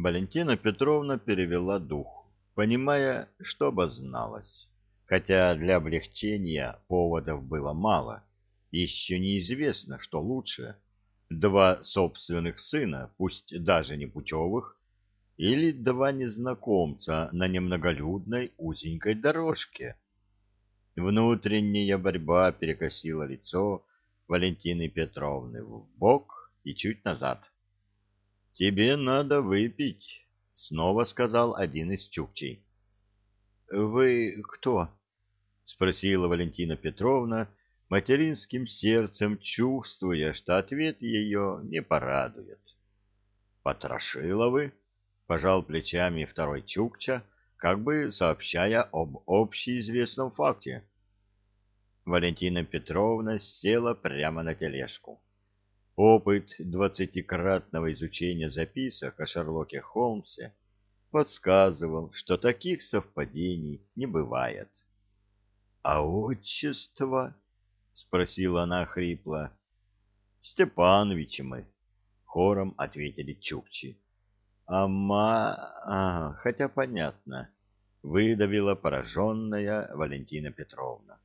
Валентина Петровна перевела дух, понимая, что обозналась. Хотя для облегчения поводов было мало. Еще неизвестно, что лучше. Два собственных сына, пусть даже не путевых, или два незнакомца на немноголюдной узенькой дорожке. Внутренняя борьба перекосила лицо Валентины Петровны в бок и чуть назад. «Тебе надо выпить», — снова сказал один из чукчей. «Вы кто?» — спросила Валентина Петровна, материнским сердцем чувствуя, что ответ ее не порадует. «Потрошиловы?» — пожал плечами второй чукча, как бы сообщая об общеизвестном факте. Валентина Петровна села прямо на тележку. Опыт двадцатикратного изучения записок о Шерлоке Холмсе подсказывал, что таких совпадений не бывает. — А отчество? — спросила она хрипло. — Степановичи мы, — хором ответили Чукчи. — Ама... А, хотя понятно, — выдавила пораженная Валентина Петровна.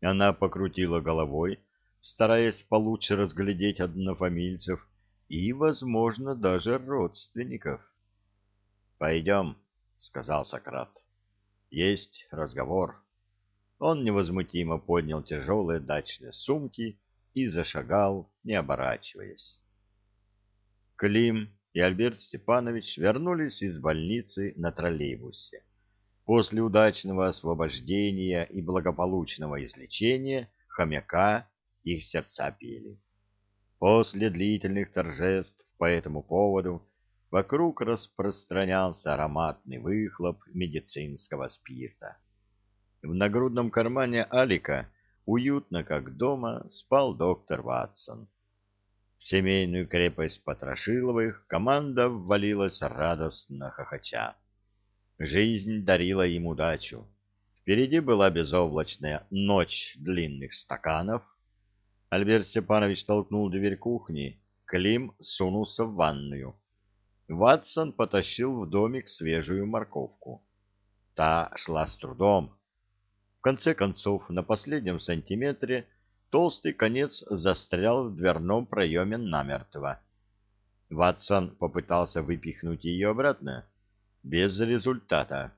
Она покрутила головой, — стараясь получше разглядеть однофамильцев и, возможно, даже родственников. «Пойдем», — сказал Сократ. «Есть разговор». Он невозмутимо поднял тяжелые дачные сумки и зашагал, не оборачиваясь. Клим и Альберт Степанович вернулись из больницы на троллейбусе. После удачного освобождения и благополучного излечения хомяка их сердца пели. После длительных торжеств по этому поводу вокруг распространялся ароматный выхлоп медицинского спирта. В нагрудном кармане Алика, уютно как дома, спал доктор Ватсон. В семейную крепость Потрошиловых команда ввалилась радостно хохоча. Жизнь дарила им удачу. Впереди была безоблачная ночь длинных стаканов, Альберт Степанович толкнул дверь кухни, Клим сунулся в ванную. Ватсон потащил в домик свежую морковку. Та шла с трудом. В конце концов, на последнем сантиметре толстый конец застрял в дверном проеме намертво. Ватсон попытался выпихнуть ее обратно. Без результата.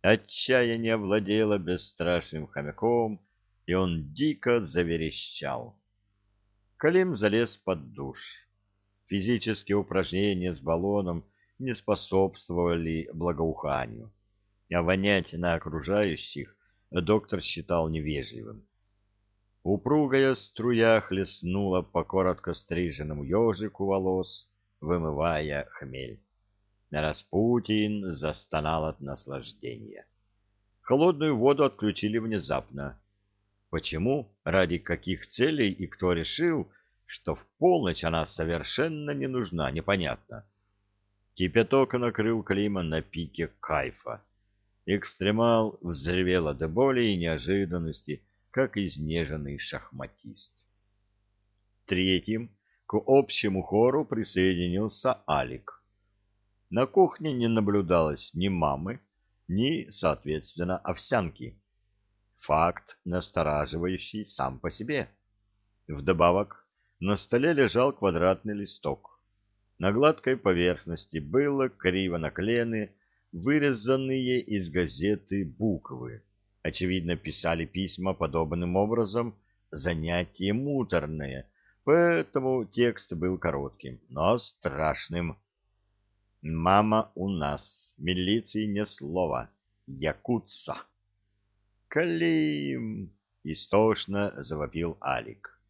Отчаяние владело бесстрашным хомяком, и он дико заверещал. Калим залез под душ. Физические упражнения с баллоном не способствовали благоуханию, а вонять на окружающих доктор считал невежливым. Упругая струя хлестнула по коротко стриженному ежику волос, вымывая хмель. Распутин застонал от наслаждения. Холодную воду отключили внезапно. Почему, ради каких целей и кто решил, что в полночь она совершенно не нужна, непонятно. Кипяток накрыл Клима на пике кайфа. Экстремал взревел от боли и неожиданности, как изнеженный шахматист. Третьим к общему хору присоединился Алик. На кухне не наблюдалось ни мамы, ни, соответственно, овсянки. Факт, настораживающий сам по себе. Вдобавок, на столе лежал квадратный листок. На гладкой поверхности было криво наклеены вырезанные из газеты буквы. Очевидно, писали письма подобным образом, занятие муторное, поэтому текст был коротким, но страшным. «Мама у нас, милиции ни слова, якутса». «Калим!» — истошно завопил Алик.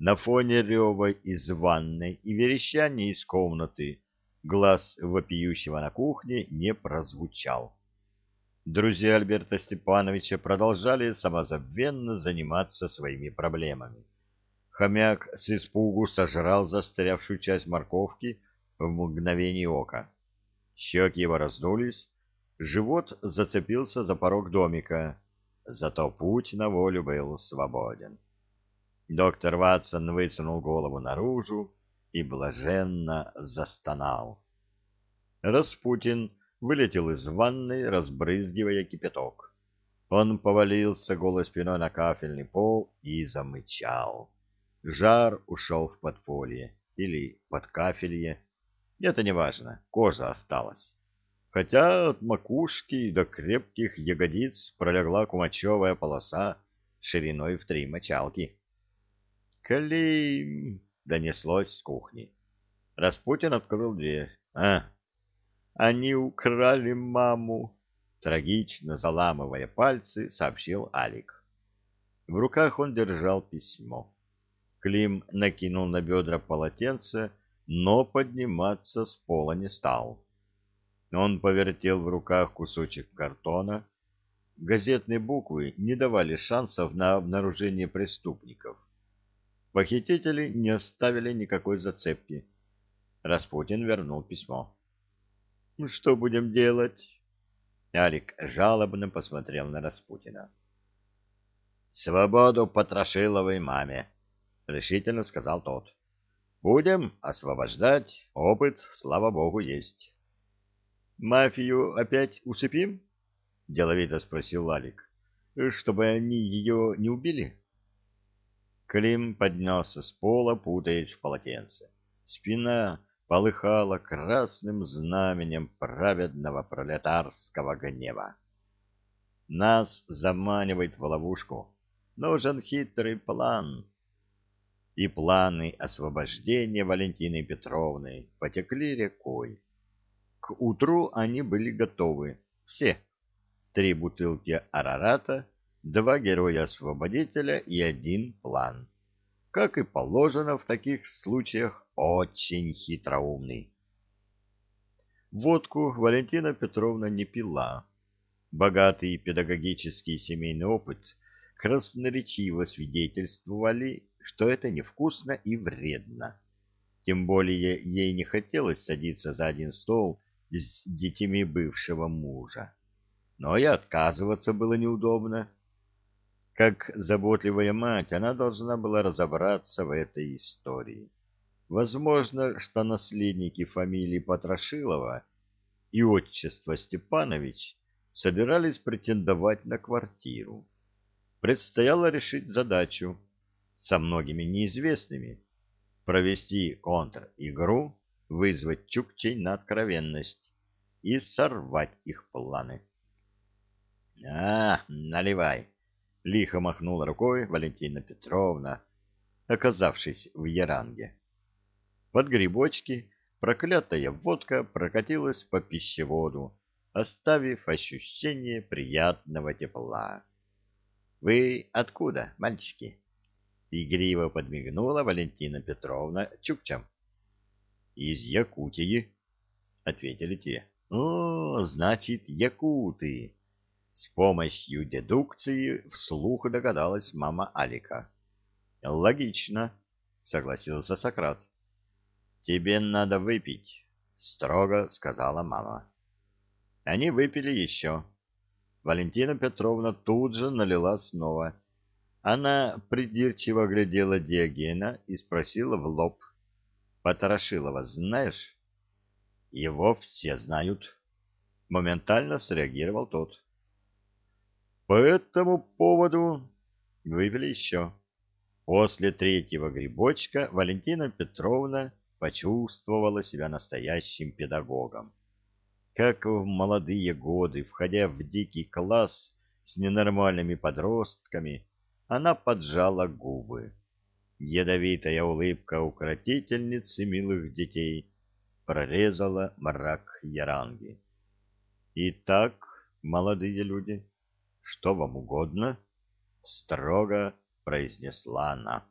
На фоне рева из ванной и верещания из комнаты глаз вопиющего на кухне не прозвучал. Друзья Альберта Степановича продолжали самозабвенно заниматься своими проблемами. Хомяк с испугу сожрал застрявшую часть морковки в мгновение ока. Щеки его раздулись, живот зацепился за порог домика, зато путь на волю был свободен. Доктор Ватсон высунул голову наружу и блаженно застонал. Распутин вылетел из ванной, разбрызгивая кипяток. Он повалился голой спиной на кафельный пол и замычал. Жар ушел в подполье или под кафелье. Это не важно, кожа осталась. Хотя от макушки до крепких ягодиц пролегла кумачевая полоса шириной в три мочалки. «Клим!» — донеслось с кухни. Распутин открыл дверь. «А, они украли маму!» Трагично заламывая пальцы, сообщил Алик. В руках он держал письмо. Клим накинул на бедра полотенце, но подниматься с пола не стал. Он повертел в руках кусочек картона. Газетные буквы не давали шансов на обнаружение преступников. Похитители не оставили никакой зацепки. Распутин вернул письмо. «Ну, «Что будем делать?» Алик жалобно посмотрел на Распутина. «Свободу Потрошиловой маме!» — решительно сказал тот. «Будем освобождать. Опыт, слава богу, есть». «Мафию опять усыпим?» — деловито спросил Лалик. «Чтобы они ее не убили?» Клим поднялся с пола, путаясь в полотенце. Спина полыхала красным знаменем праведного пролетарского гнева. Нас заманивает в ловушку. Нужен хитрый план и планы освобождения Валентины Петровны потекли рекой. К утру они были готовы, все. Три бутылки арарата, два героя-освободителя и один план. Как и положено в таких случаях, очень хитроумный. Водку Валентина Петровна не пила. Богатый педагогический семейный опыт красноречиво свидетельствовали что это невкусно и вредно. Тем более ей не хотелось садиться за один стол с детьми бывшего мужа. Но и отказываться было неудобно. Как заботливая мать, она должна была разобраться в этой истории. Возможно, что наследники фамилии Потрошилова и отчества Степанович собирались претендовать на квартиру. Предстояло решить задачу со многими неизвестными, провести контр-игру, вызвать чукчей на откровенность и сорвать их планы. — А, наливай! — лихо махнула рукой Валентина Петровна, оказавшись в Яранге. Под грибочки проклятая водка прокатилась по пищеводу, оставив ощущение приятного тепла. — Вы откуда, мальчики? Игриво подмигнула Валентина Петровна Чукчам. «Из Якутии», — ответили те. «О, значит, якуты!» С помощью дедукции вслух догадалась мама Алика. «Логично», — согласился Сократ. «Тебе надо выпить», — строго сказала мама. Они выпили еще. Валентина Петровна тут же налила снова — она придирчиво глядела Диогена и спросила в лоб. «Потрошилова знаешь?» «Его все знают», — моментально среагировал тот. «По этому поводу выпили еще». После третьего грибочка Валентина Петровна почувствовала себя настоящим педагогом. Как в молодые годы, входя в дикий класс с ненормальными подростками, она поджала губы. Ядовитая улыбка укротительницы милых детей прорезала мрак Яранги. «Итак, молодые люди, что вам угодно?» — строго произнесла она.